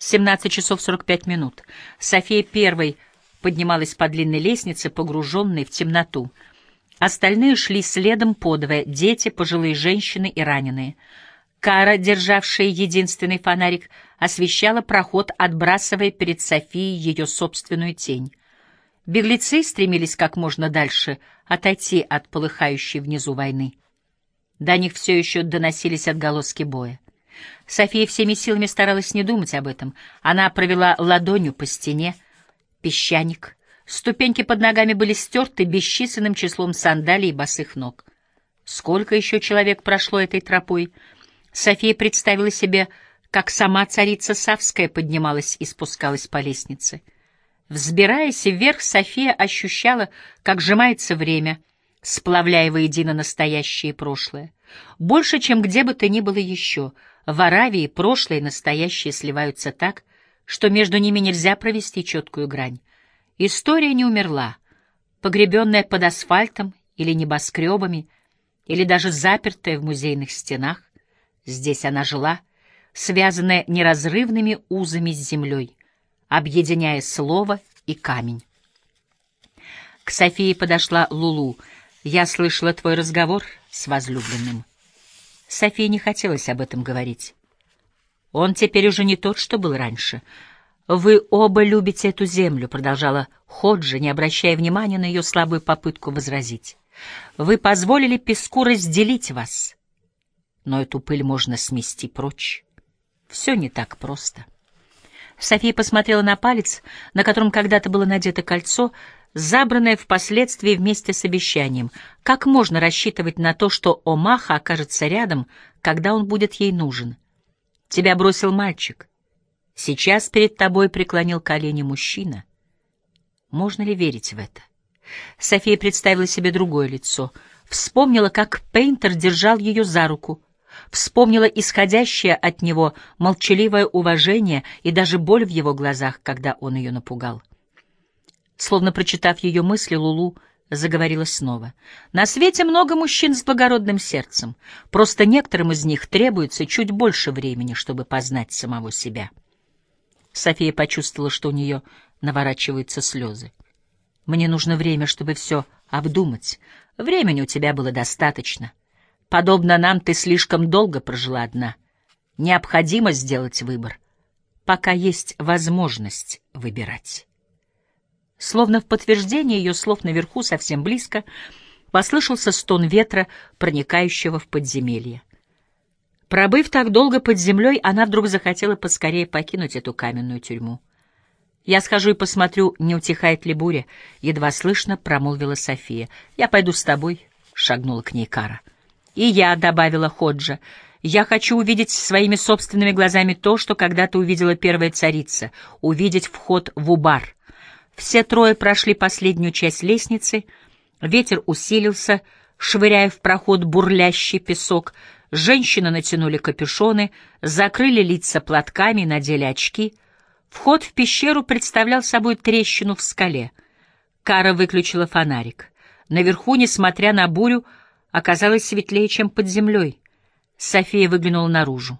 17 часов 45 минут. София первой поднималась по длинной лестнице, погруженной в темноту. Остальные шли следом подвое — дети, пожилые женщины и раненые. Кара, державшая единственный фонарик, освещала проход, отбрасывая перед Софией ее собственную тень. Беглецы стремились как можно дальше отойти от полыхающей внизу войны. До них все еще доносились отголоски боя. София всеми силами старалась не думать об этом. Она провела ладонью по стене. Песчаник. Ступеньки под ногами были стерты бесчисленным числом сандалий и босых ног. Сколько еще человек прошло этой тропой? София представила себе, как сама царица Савская поднималась и спускалась по лестнице. Взбираясь вверх, София ощущала, как сжимается время, сплавляя воедино настоящее и прошлое. Больше, чем где бы то ни было еще, в Аравии прошлое и настоящее сливаются так, что между ними нельзя провести четкую грань. История не умерла, погребенная под асфальтом или небоскребами, или даже запертая в музейных стенах. Здесь она жила, связанная неразрывными узами с землей, объединяя слово и камень. К Софии подошла Лулу. «Я слышала твой разговор с возлюбленным». Софии не хотелось об этом говорить. «Он теперь уже не тот, что был раньше. Вы оба любите эту землю», — продолжала Ходжи, не обращая внимания на ее слабую попытку возразить. «Вы позволили песку разделить вас, но эту пыль можно смести прочь. Все не так просто». София посмотрела на палец, на котором когда-то было надето кольцо, забранное впоследствии вместе с обещанием. Как можно рассчитывать на то, что Омаха окажется рядом, когда он будет ей нужен? Тебя бросил мальчик. Сейчас перед тобой преклонил колени мужчина. Можно ли верить в это? София представила себе другое лицо. Вспомнила, как Пейнтер держал ее за руку — вспомнила исходящее от него молчаливое уважение и даже боль в его глазах, когда он ее напугал. Словно прочитав ее мысли, Лулу заговорила снова. «На свете много мужчин с благородным сердцем. Просто некоторым из них требуется чуть больше времени, чтобы познать самого себя». София почувствовала, что у нее наворачиваются слезы. «Мне нужно время, чтобы все обдумать. Времени у тебя было достаточно. Подобно нам, ты слишком долго прожила одна. Необходимо сделать выбор, пока есть возможность выбирать. Словно в подтверждение ее слов наверху, совсем близко, послышался стон ветра, проникающего в подземелье. Пробыв так долго под землей, она вдруг захотела поскорее покинуть эту каменную тюрьму. «Я схожу и посмотрю, не утихает ли буря», — едва слышно промолвила София. «Я пойду с тобой», — шагнула к ней Кара. «И я», — добавила Ходжа, — «я хочу увидеть своими собственными глазами то, что когда-то увидела первая царица, увидеть вход в Убар». Все трое прошли последнюю часть лестницы, ветер усилился, швыряя в проход бурлящий песок, женщины натянули капюшоны, закрыли лица платками и надели очки. Вход в пещеру представлял собой трещину в скале. Кара выключила фонарик. Наверху, несмотря на бурю, оказалось светлее, чем под землей. София выглянула наружу.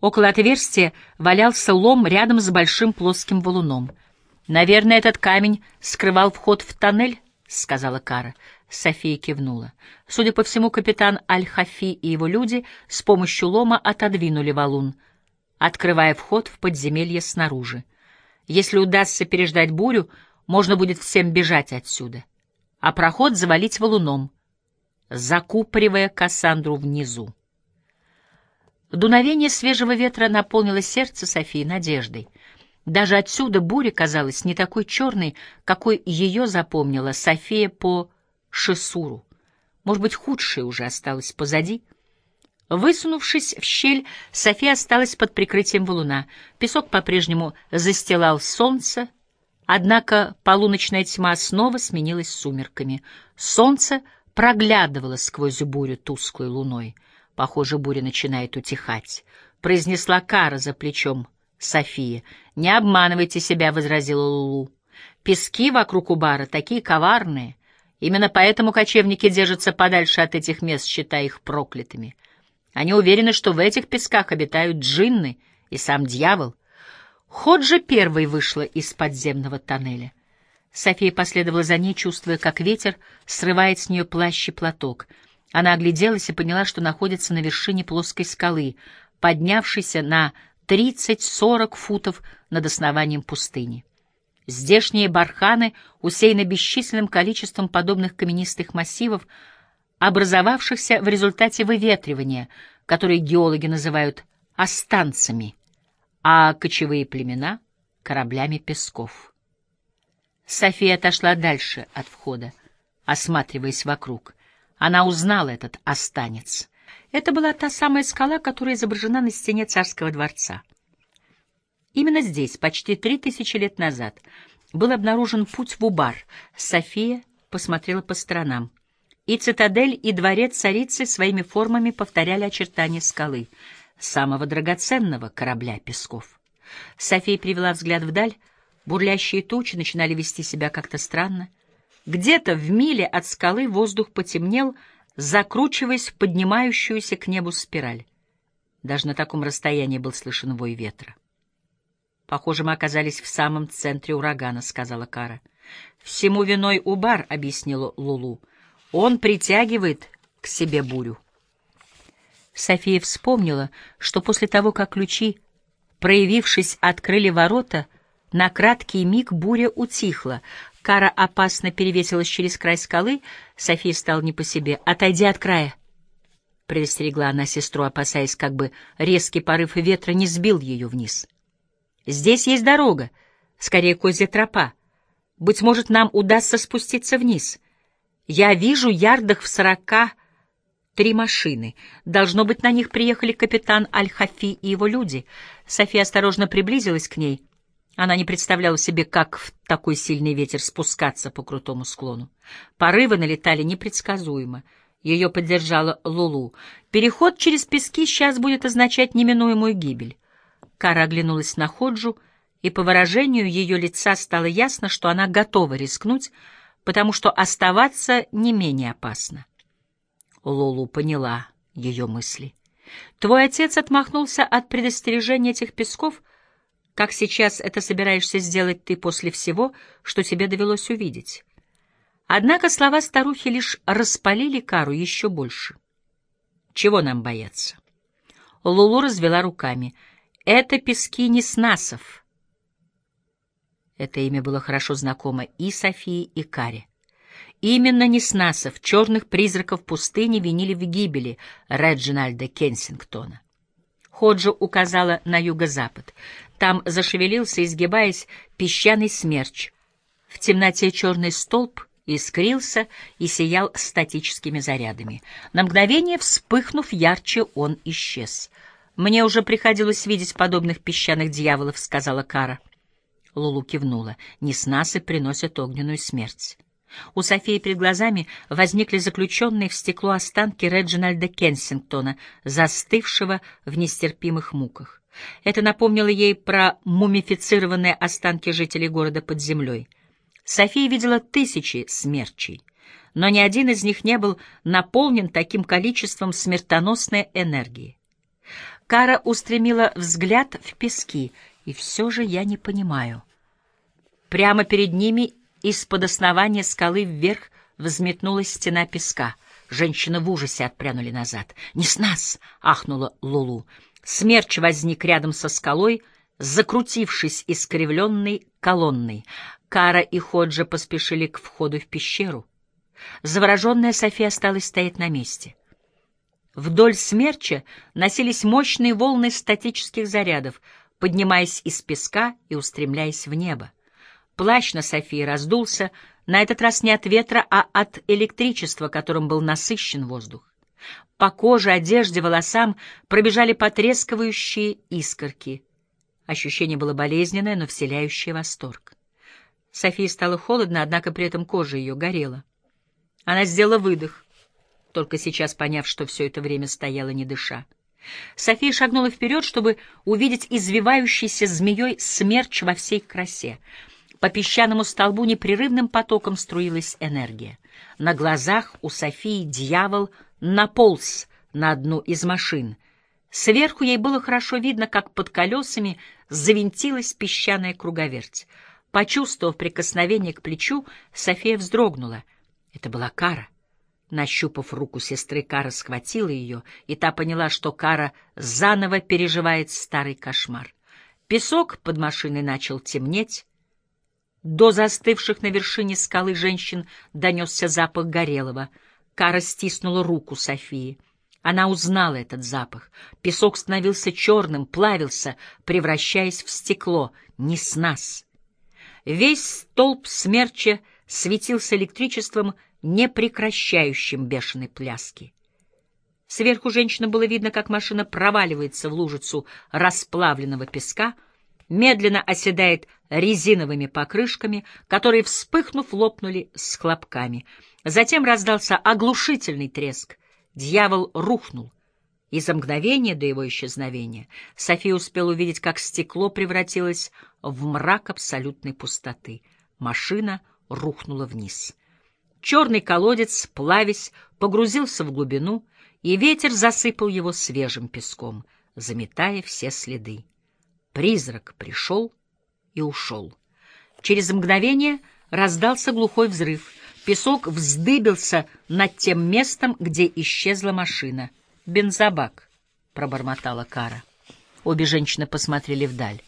Около отверстия валялся лом рядом с большим плоским валуном. «Наверное, этот камень скрывал вход в тоннель», — сказала Кара. София кивнула. Судя по всему, капитан Аль-Хафи и его люди с помощью лома отодвинули валун, открывая вход в подземелье снаружи. Если удастся переждать бурю, можно будет всем бежать отсюда, а проход завалить валуном — закупоривая Кассандру внизу. Дуновение свежего ветра наполнило сердце Софии надеждой. Даже отсюда буря казалась не такой черной, какой ее запомнила София по Шесуру. Может быть, худшее уже осталось позади? Высунувшись в щель, София осталась под прикрытием валуна. Песок по-прежнему застилал солнце, однако полуночная тьма снова сменилась сумерками. Солнце — проглядывала сквозь бурю тусклой луной. Похоже, буря начинает утихать. Произнесла Кара за плечом София. «Не обманывайте себя», — возразила Лулу. «Пески вокруг Убара такие коварные. Именно поэтому кочевники держатся подальше от этих мест, считая их проклятыми. Они уверены, что в этих песках обитают джинны и сам дьявол. Ходжа первой вышла из подземного тоннеля. София последовала за ней, чувствуя, как ветер срывает с нее плащ и платок. Она огляделась и поняла, что находится на вершине плоской скалы, поднявшейся на 30-40 футов над основанием пустыни. Здешние барханы усеяны бесчисленным количеством подобных каменистых массивов, образовавшихся в результате выветривания, которые геологи называют останцами, а кочевые племена — кораблями песков. София отошла дальше от входа, осматриваясь вокруг. Она узнала этот останец. Это была та самая скала, которая изображена на стене царского дворца. Именно здесь, почти три тысячи лет назад, был обнаружен путь в Убар. София посмотрела по сторонам. И цитадель, и дворец царицы своими формами повторяли очертания скалы, самого драгоценного корабля песков. София привела взгляд вдаль, Бурлящие тучи начинали вести себя как-то странно. Где-то в миле от скалы воздух потемнел, закручиваясь в поднимающуюся к небу спираль. Даже на таком расстоянии был слышен вой ветра. «Похоже, мы оказались в самом центре урагана», — сказала Кара. «Всему виной Убар», — объяснила Лулу. «Он притягивает к себе бурю». София вспомнила, что после того, как ключи, проявившись, открыли ворота — на краткий миг буря утихла. Кара опасно перевесилась через край скалы. София стала не по себе. «Отойди от края!» Предостерегла она сестру, опасаясь, как бы резкий порыв ветра не сбил ее вниз. «Здесь есть дорога, скорее козья тропа. Быть может, нам удастся спуститься вниз. Я вижу ярдах в сорока три машины. Должно быть, на них приехали капитан Аль-Хафи и его люди». София осторожно приблизилась к ней — она не представляла себе, как в такой сильный ветер спускаться по крутому склону. Порывы налетали непредсказуемо. Ее поддержала Лулу. Переход через пески сейчас будет означать неминуемую гибель. Кара оглянулась на Ходжу, и по выражению ее лица стало ясно, что она готова рискнуть, потому что оставаться не менее опасно. Лулу поняла ее мысли. Твой отец отмахнулся от предостережения этих песков — как сейчас это собираешься сделать ты после всего, что тебе довелось увидеть? Однако слова старухи лишь распалили Кару еще больше. Чего нам бояться? Лулу развела руками. Это пески Неснасов. Это имя было хорошо знакомо и Софии, и Каре. Именно Неснасов, черных призраков пустыни, винили в гибели Реджинальда Кенсингтона. Ходжа указала на юго-запад. Там зашевелился, изгибаясь, песчаный смерч. В темноте черный столб искрился и сиял статическими зарядами. На мгновение, вспыхнув ярче, он исчез. «Мне уже приходилось видеть подобных песчаных дьяволов», — сказала Кара. Лулу кивнула. «Неснасы приносят огненную смерть». У Софии перед глазами возникли заключенные в стекло останки Реджинальда Кенсингтона, застывшего в нестерпимых муках. Это напомнило ей про мумифицированные останки жителей города под землей. София видела тысячи смерчей, но ни один из них не был наполнен таким количеством смертоносной энергии. Кара устремила взгляд в пески, и все же я не понимаю. Прямо перед ними из-под основания скалы вверх взметнулась стена песка. Женщины в ужасе отпрянули назад. «Не с нас!» — ахнула Лулу. Смерч возник рядом со скалой, закрутившись искривленной колонной. Кара и Ходжа поспешили к входу в пещеру. Завороженная София осталась стоять на месте. Вдоль смерча носились мощные волны статических зарядов, поднимаясь из песка и устремляясь в небо. Плащ на Софии раздулся, на этот раз не от ветра, а от электричества, которым был насыщен воздух. По коже, одежде, волосам пробежали потрескивающие искорки. Ощущение было болезненное, но вселяющее восторг. Софии стало холодно, однако при этом кожа ее горела. Она сделала выдох, только сейчас поняв, что все это время стояла не дыша. София шагнула вперед, чтобы увидеть извивающийся змеей смерч во всей красе — по песчаному столбу непрерывным потоком струилась энергия. На глазах у Софии дьявол наполз на одну из машин. Сверху ей было хорошо видно, как под колесами завинтилась песчаная круговерть. Почувствовав прикосновение к плечу, София вздрогнула. Это была Кара. Нащупав руку сестры, Кара схватила ее, и та поняла, что Кара заново переживает старый кошмар. Песок под машиной начал темнеть. До застывших на вершине скалы женщин донесся запах горелого. Кара стиснула руку Софии. Она узнала этот запах. Песок становился черным, плавился, превращаясь в стекло. Не с нас. Весь столб смерча светился электричеством, непрекращающим бешеной пляски. Сверху женщины было видно, как машина проваливается в лужицу расплавленного песка, медленно оседает резиновыми покрышками, которые, вспыхнув, лопнули с хлопками. Затем раздался оглушительный треск. Дьявол рухнул. И за мгновение до его исчезновения София успела увидеть, как стекло превратилось в мрак абсолютной пустоты. Машина рухнула вниз. Черный колодец, плавясь, погрузился в глубину, и ветер засыпал его свежим песком, заметая все следы. Призрак пришел и ушел. Через мгновение раздался глухой взрыв. Песок вздыбился над тем местом, где исчезла машина. «Бензобак», — пробормотала Кара. Обе женщины посмотрели вдаль.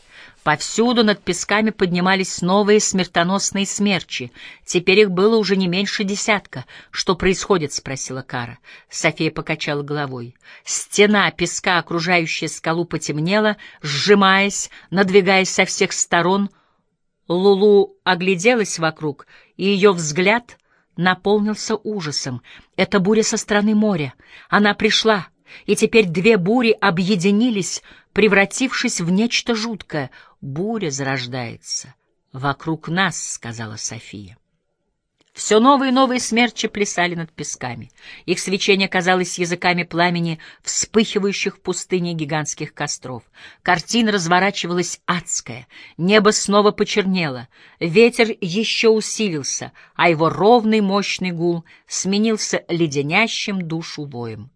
Повсюду над песками поднимались новые смертоносные смерчи. Теперь их было уже не меньше десятка. «Что происходит?» — спросила Кара. София покачала головой. Стена песка, окружающая скалу, потемнела, сжимаясь, надвигаясь со всех сторон. Лулу огляделась вокруг, и ее взгляд наполнился ужасом. Это буря со стороны моря. Она пришла, и теперь две бури объединились, превратившись в нечто жуткое. Буря зарождается. «Вокруг нас», — сказала София. Все новые и новые смерчи плясали над песками. Их свечение казалось языками пламени, вспыхивающих в пустыне гигантских костров. Картина разворачивалась адская. Небо снова почернело. Ветер еще усилился, а его ровный мощный гул сменился леденящим душу воем.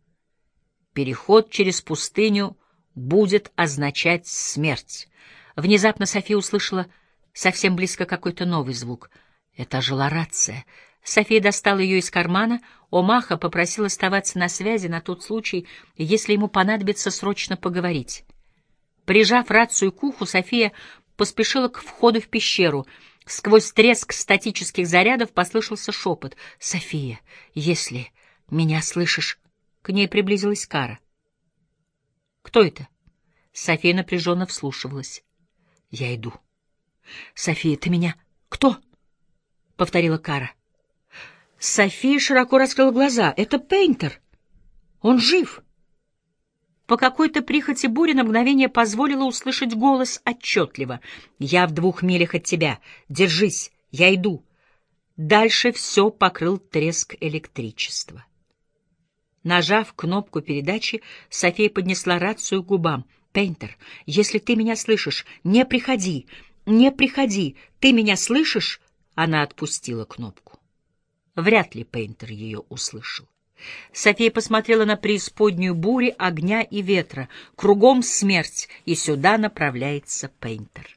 Переход через пустыню будет означать смерть. Внезапно София услышала совсем близко какой-то новый звук — это жила рация. София достала ее из кармана. Омаха попросил оставаться на связи на тот случай, если ему понадобится срочно поговорить. Прижав рацию к уху, София поспешила к входу в пещеру. Сквозь треск статических зарядов послышался шепот. «София, если меня слышишь...» К ней приблизилась Кара. «Кто это?» София напряженно вслушивалась. «Я иду». «София, ты меня...» «Кто?» — повторила Кара. София широко раскрыла глаза. «Это Пейнтер! Он жив!» По какой-то прихоти бури на мгновение позволила услышать голос отчетливо. «Я в двух милях от тебя. Держись, я иду». Дальше все покрыл треск электричества. Нажав кнопку передачи, София поднесла рацию к губам. «Пейнтер, если ты меня слышишь, не приходи, не приходи. Ты меня слышишь?» Она отпустила кнопку. Вряд ли Пейнтер ее услышал. София посмотрела на преисподнюю бури, огня и ветра. Кругом смерть, и сюда направляется Пейнтер.